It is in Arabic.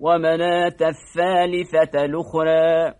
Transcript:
ومناة الثالثة الأخرى.